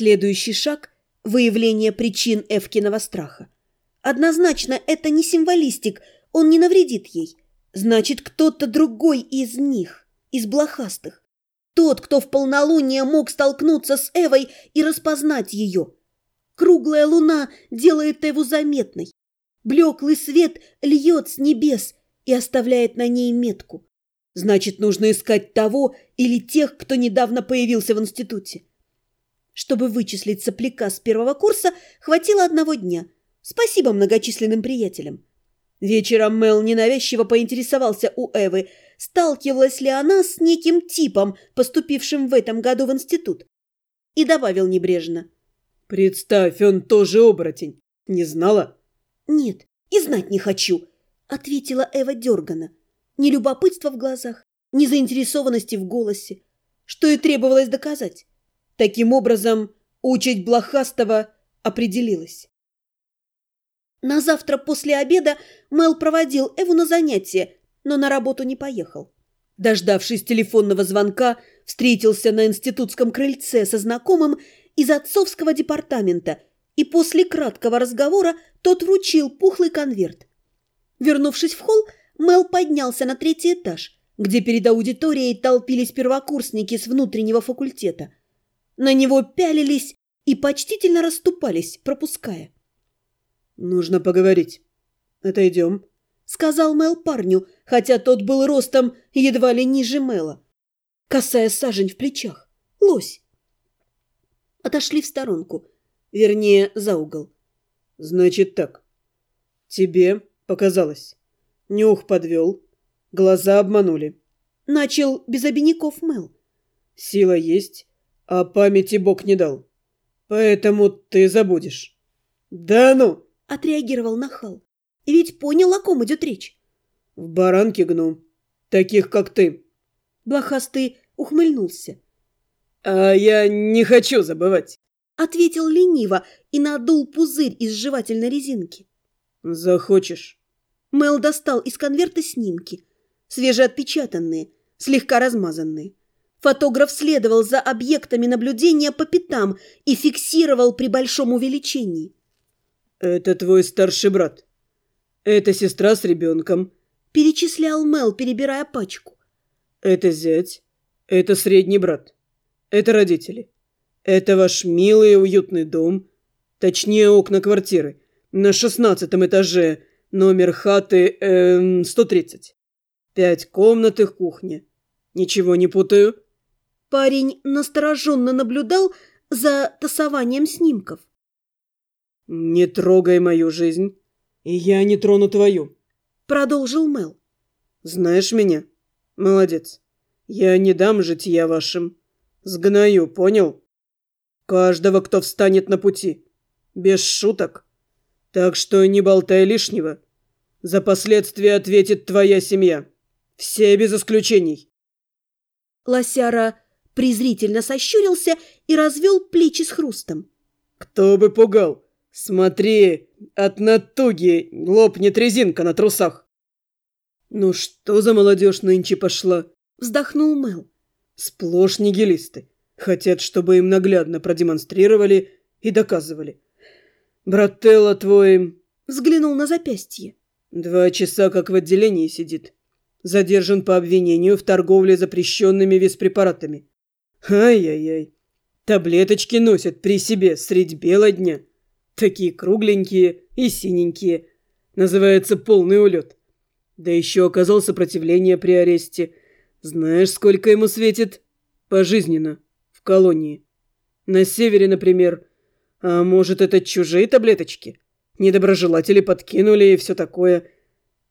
Следующий шаг – выявление причин Эвкиного страха. Однозначно, это не символистик, он не навредит ей. Значит, кто-то другой из них, из блохастых. Тот, кто в полнолуние мог столкнуться с Эвой и распознать ее. Круглая луна делает Эву заметной. Блеклый свет льет с небес и оставляет на ней метку. Значит, нужно искать того или тех, кто недавно появился в институте. Чтобы вычислить сопляка с первого курса, хватило одного дня. Спасибо многочисленным приятелям. Вечером Мел ненавязчиво поинтересовался у Эвы, сталкивалась ли она с неким типом, поступившим в этом году в институт. И добавил небрежно. «Представь, он тоже оборотень. Не знала?» «Нет, и знать не хочу», — ответила Эва дергано. Ни любопытства в глазах, ни заинтересованности в голосе, что и требовалось доказать. Таким образом, участь Блохастова определилась. На завтра после обеда Мел проводил Эву на занятия, но на работу не поехал. Дождавшись телефонного звонка, встретился на институтском крыльце со знакомым из отцовского департамента, и после краткого разговора тот вручил пухлый конверт. Вернувшись в холл, Мел поднялся на третий этаж, где перед аудиторией толпились первокурсники с внутреннего факультета. На него пялились и почтительно расступались, пропуская. «Нужно поговорить. Отойдем», — сказал Мел парню, хотя тот был ростом едва ли ниже Мела. Косая сажень в плечах. Лось. Отошли в сторонку, вернее, за угол. «Значит так. Тебе показалось». Нюх подвел. Глаза обманули. Начал без обиняков Мэл. Сила есть, а памяти Бог не дал. Поэтому ты забудешь. Да ну! Отреагировал нахал. И ведь понял, о ком идет речь. В баранке гну. Таких, как ты. Блохастый ухмыльнулся. А я не хочу забывать. Ответил лениво и надул пузырь из жевательной резинки. Захочешь. Мел достал из конверта снимки, свежеотпечатанные, слегка размазанные. Фотограф следовал за объектами наблюдения по пятам и фиксировал при большом увеличении. «Это твой старший брат. Это сестра с ребенком», – перечислял Мел, перебирая пачку. «Это зять. Это средний брат. Это родители. Это ваш милый и уютный дом. Точнее, окна квартиры. На шестнадцатом этаже – Номер хаты эм, 130. Пять комнат и кухня. Ничего не путаю?» Парень настороженно наблюдал за тасованием снимков. «Не трогай мою жизнь, и я не трону твою», — продолжил Мел. «Знаешь меня? Молодец. Я не дам житья вашим. Сгною, понял? Каждого, кто встанет на пути. Без шуток». Так что не болтай лишнего. За последствия ответит твоя семья. Все без исключений. Лосяра презрительно сощурился и развел плечи с хрустом. Кто бы пугал? Смотри, от натуги лопнет резинка на трусах. Ну что за молодежь нынче пошла? Вздохнул Мел. Сплошь нигилисты. Хотят, чтобы им наглядно продемонстрировали и доказывали. «Брателло твой...» Взглянул на запястье. «Два часа как в отделении сидит. Задержан по обвинению в торговле запрещенными виспрепаратами. Ай-яй-яй. Таблеточки носят при себе средь бела дня. Такие кругленькие и синенькие. Называется полный улет. Да еще оказал сопротивление при аресте. Знаешь, сколько ему светит? Пожизненно. В колонии. На севере, например, а может, это чужие таблеточки? Недоброжелатели подкинули и все такое.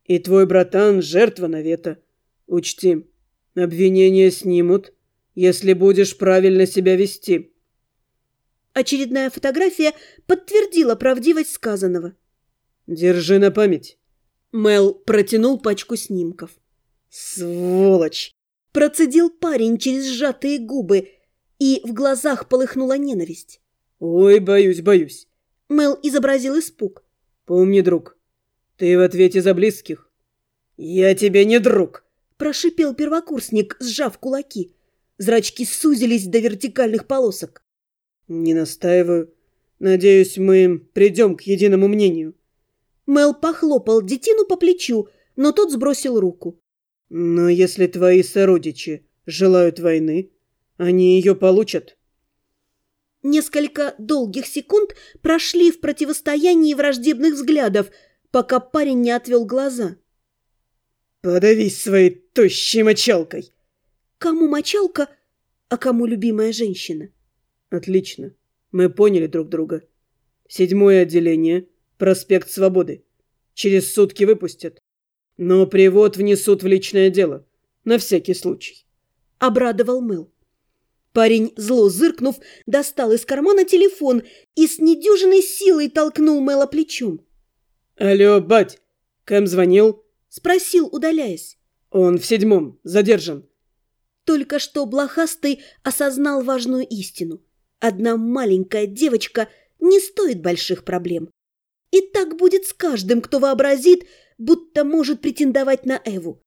И твой братан – жертва навета. Учти, обвинения снимут, если будешь правильно себя вести. Очередная фотография подтвердила правдивость сказанного. Держи на память. Мел протянул пачку снимков. «Сволочь!» Процедил парень через сжатые губы, и в глазах полыхнула ненависть. «Ой, боюсь, боюсь». Мел изобразил испуг. «Помни, друг, ты в ответе за близких». «Я тебе не друг», – прошипел первокурсник, сжав кулаки. Зрачки сузились до вертикальных полосок. Не настаиваю. Надеюсь, мы придем к единому мнению. Мел похлопал детину по плечу, но тот сбросил руку. Но если твои сородичи желают войны, они ее получат. Несколько долгих секунд прошли в противостоянии враждебных взглядов, пока парень не отвел глаза. «Подавись своей тощей мочалкой!» Кому мочалка, а кому любимая женщина? «Отлично. Мы поняли друг друга. Седьмое отделение, проспект Свободы. Через сутки выпустят. Но привод внесут в личное дело. На всякий случай. Обрадовал Мэл. Парень, зло зыркнув, достал из кармана телефон и с недюжиной силой толкнул Мэла плечом. «Алло, бать, Кэм звонил?» Спросил, удаляясь. «Он в седьмом, задержан». Только что Блохастый осознал важную истину. Одна маленькая девочка не стоит больших проблем. И так будет с каждым, кто вообразит, будто может претендовать на Эву.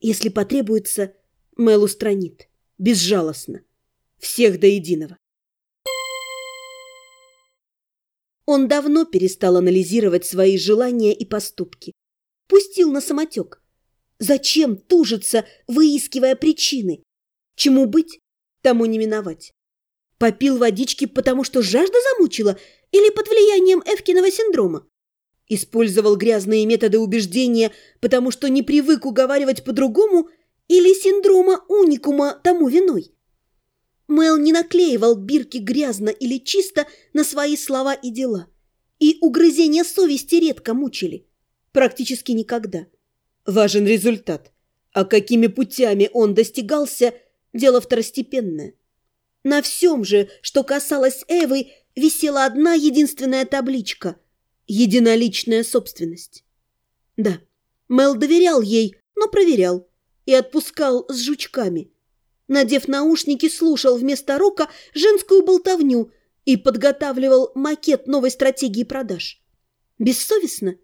Если потребуется, Мэл устранит. Безжалостно. Всех до единого. Он давно перестал анализировать свои желания и поступки. Пустил на самотек. Зачем тужиться, выискивая причины? Чему быть, тому не миновать. Попил водички, потому что жажда замучила или под влиянием Эвкиного синдрома? Использовал грязные методы убеждения, потому что не привык уговаривать по-другому или синдрома уникума тому виной? Мэл не наклеивал бирки грязно или чисто на свои слова и дела. И угрызения совести редко мучили. Практически никогда. Важен результат. А какими путями он достигался – дело второстепенное. На всем же, что касалось Эвы, висела одна единственная табличка – единоличная собственность. Да, Мел доверял ей, но проверял и отпускал с жучками. Надев наушники, слушал вместо рока женскую болтовню и подготавливал макет новой стратегии продаж. Бессовестно?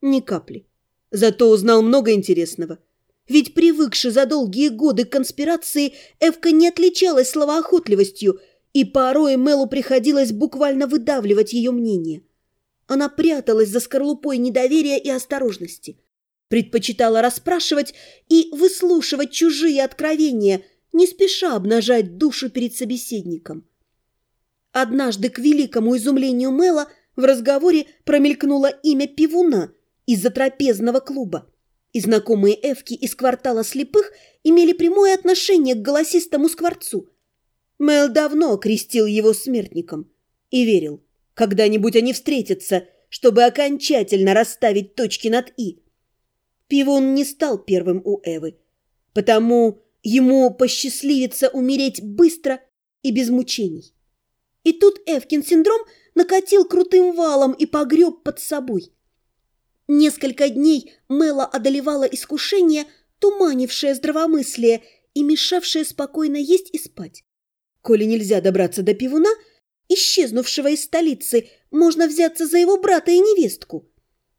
Ни капли. Зато узнал много интересного – ведь привыкши за долгие годы к конспирации, Эвка не отличалась словоохотливостью, и порой Мелу приходилось буквально выдавливать ее мнение. Она пряталась за скорлупой недоверия и осторожности. Предпочитала расспрашивать и выслушивать чужие откровения, не спеша обнажать душу перед собеседником. Однажды, к великому изумлению Мела, в разговоре промелькнуло имя пивуна из-за трапезного клуба и знакомые Эвки из квартала слепых имели прямое отношение к голосистому скворцу. Мэл давно окрестил его смертником и верил, когда-нибудь они встретятся, чтобы окончательно расставить точки над «и». Пивон не стал первым у Эвы, потому ему посчастливится умереть быстро и без мучений. И тут Эвкин синдром накатил крутым валом и погреб под собой – Несколько дней Мэла одолевало искушение, туманившее здравомыслие и мешавшее спокойно есть и спать. Коли нельзя добраться до пивуна, исчезнувшего из столицы, можно взяться за его брата и невестку.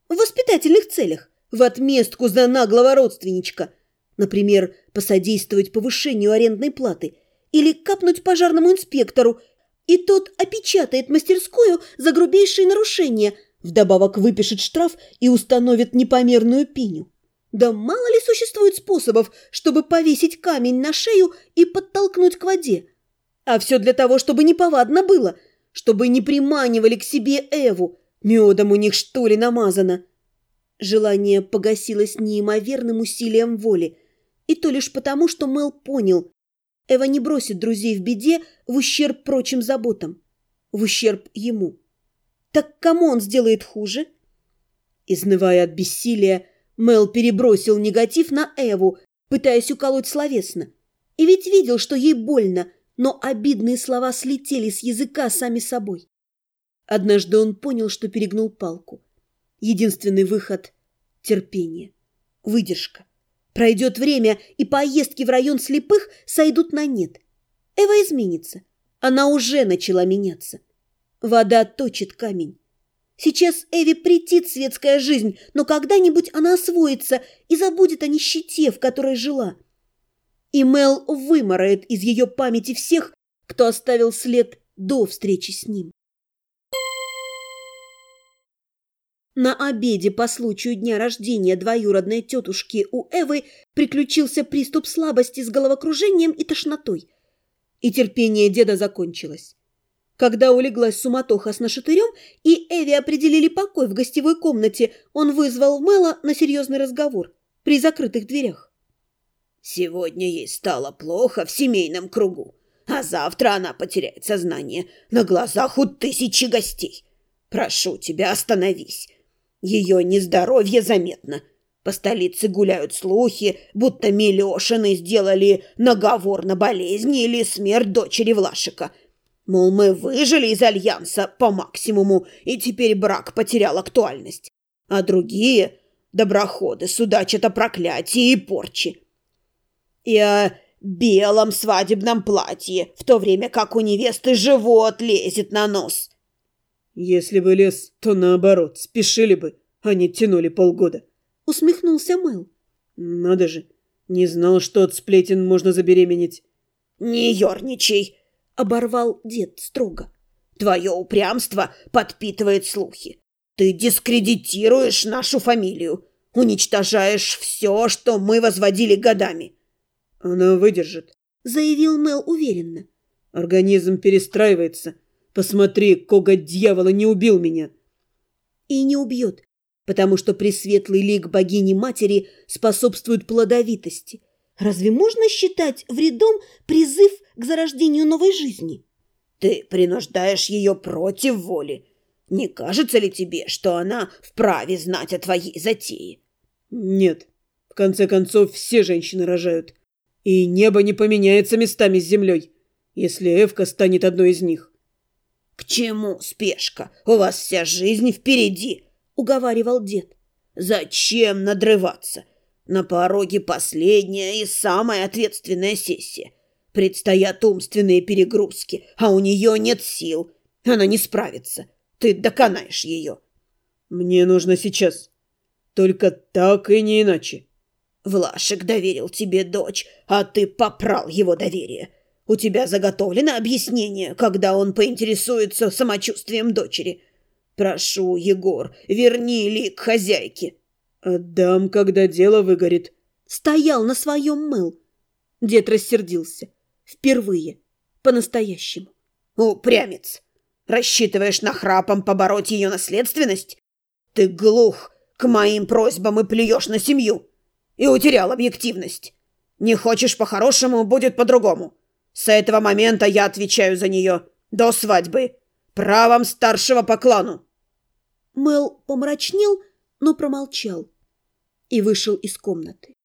В воспитательных целях, в отместку за наглого родственничка. Например, посодействовать повышению арендной платы или капнуть пожарному инспектору, и тот опечатает мастерскую за грубейшие нарушения – Вдобавок выпишет штраф и установит непомерную пеню. Да мало ли существует способов, чтобы повесить камень на шею и подтолкнуть к воде. А все для того, чтобы неповадно было, чтобы не приманивали к себе Эву. Медом у них что ли намазано? Желание погасилось неимоверным усилием воли. И то лишь потому, что Мэл понял. Эва не бросит друзей в беде в ущерб прочим заботам. В ущерб ему. Так кому он сделает хуже? Изнывая от бессилия, Мел перебросил негатив на Эву, пытаясь уколоть словесно. И ведь видел, что ей больно, но обидные слова слетели с языка сами собой. Однажды он понял, что перегнул палку. Единственный выход — терпение, выдержка. Пройдет время, и поездки в район слепых сойдут на нет. Эва изменится. Она уже начала меняться. Вода точит камень. Сейчас Эви претит светская жизнь, но когда-нибудь она освоится и забудет о нищете, в которой жила. И Мел выморает из ее памяти всех, кто оставил след до встречи с ним. На обеде по случаю дня рождения двоюродной тетушки у Эвы приключился приступ слабости с головокружением и тошнотой. И терпение деда закончилось. Когда улеглась суматоха с нашатырем и Эви определили покой в гостевой комнате, он вызвал Мэла на серьезный разговор при закрытых дверях. «Сегодня ей стало плохо в семейном кругу, а завтра она потеряет сознание на глазах у тысячи гостей. Прошу тебя, остановись. Ее нездоровье заметно. По столице гуляют слухи, будто Милешины сделали наговор на болезнь или смерть дочери Влашика. Мол, мы выжили из альянса по максимуму, и теперь брак потерял актуальность. А другие доброходы судачат о проклятии и порче. И о белом свадебном платье, в то время как у невесты живот лезет на нос. Если бы лез, то наоборот, спешили бы, а не тянули полгода. Усмехнулся Мэл. Надо же, не знал, что от сплетен можно забеременеть. Не ерничай, оборвал дед строго. Твое упрямство подпитывает слухи. Ты дискредитируешь нашу фамилию, уничтожаешь все, что мы возводили годами. Она выдержит, заявил Мэл уверенно. Организм перестраивается. Посмотри, коготь дьявола не убил меня. И не убьет, потому что пресветлый лик богини-матери способствует плодовитости. Разве можно считать вредом призыв к зарождению новой жизни? Ты принуждаешь ее против воли. Не кажется ли тебе, что она вправе знать о твоей затее? Нет. В конце концов, все женщины рожают. И небо не поменяется местами с землей, если Эвка станет одной из них. «К чему спешка? У вас вся жизнь впереди», — уговаривал дед. «Зачем надрываться? На пороге последняя и самая ответственная сессия. Предстоят умственные перегрузки, а у нее нет сил. Она не справится. Ты доконаешь ее». «Мне нужно сейчас. Только так и не иначе». «Влашек доверил тебе дочь, а ты попрал его доверие. У тебя заготовлено объяснение, когда он поинтересуется самочувствием дочери. Прошу, Егор, верни лик хозяйке. Отдам, когда дело выгорит. Стоял на своем мыл. Дед рассердился. Впервые. По-настоящему. Упрямец. Рассчитываешь на храпом побороть ее наследственность? Ты глух к моим просьбам и плюешь на семью. И утерял объективность. Не хочешь по-хорошему, будет по-другому. С этого момента я отвечаю за нее. До свадьбы. Правом старшего по клану. Мэл помрачнел, но промолчал и вышел из комнаты.